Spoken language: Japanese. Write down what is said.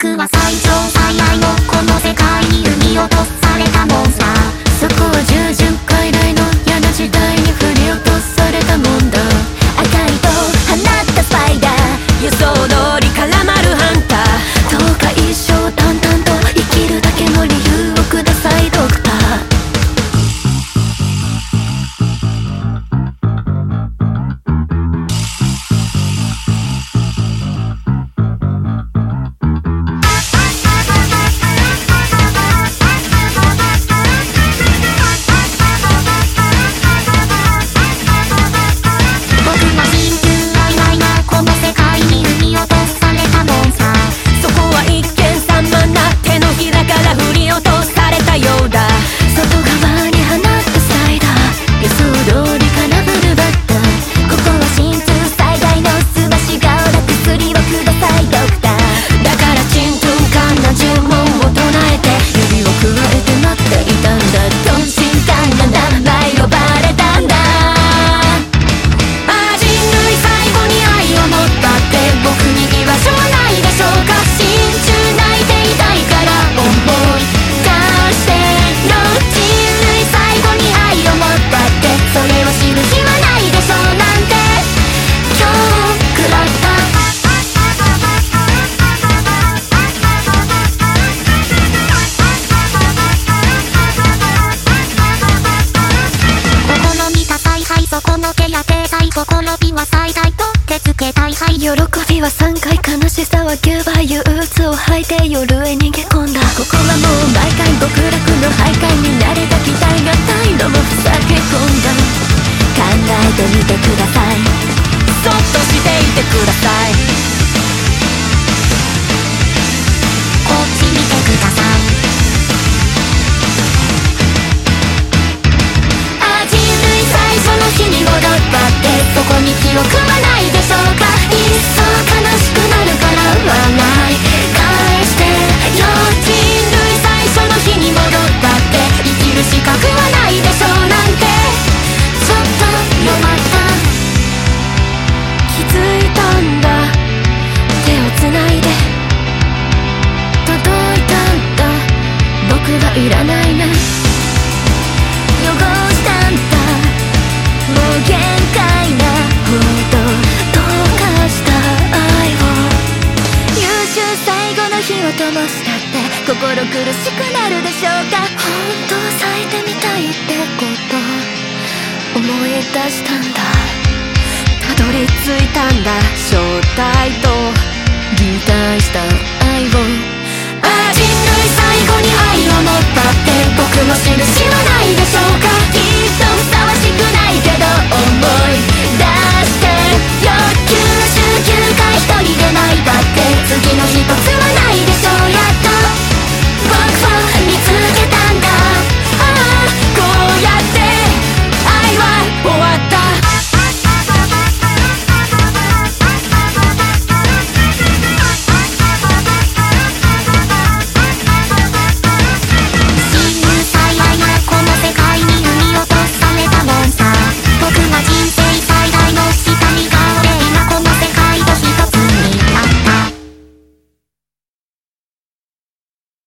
僕は最上最愛のこの世界に生み落とされたモンスター。た采配そこのけや体心火は最大と手付け大敗喜びは3回悲しさは9倍憂鬱を吐いて夜へ逃げ込んだここはもう毎回極楽の徘徊に慣れた期待が態度もふさけ込んだ。考えてみてください。そっとしていてください。いらないね汚したんだ。もう限界なほど溶かした愛を。優秀最後の火を灯したって。心苦しくなるでしょうか。本当咲いてみたいってこと。思い出したんだ。たどり着いたんだ。正体と。擬態した。